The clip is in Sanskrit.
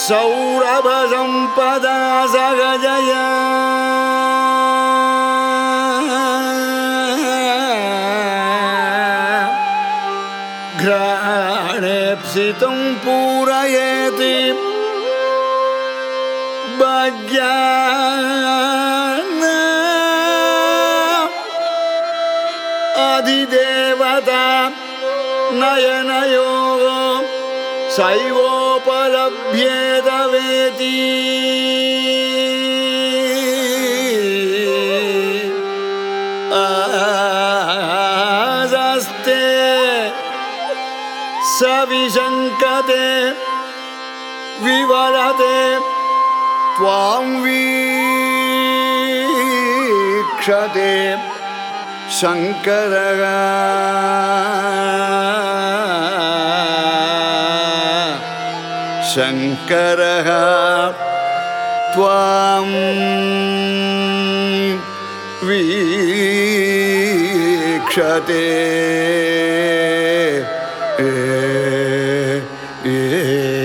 सौरभसम्पदा सगजय घ्राणेप्सितुं पूरयेति वज्ञान् अधिदेवता नयनयो सैवोपलभ्येत वेति आस्ते सविशङ्कते विवरते त्वां वीक्षते शङ्करः शङ्करः त्वां वीक्षते ए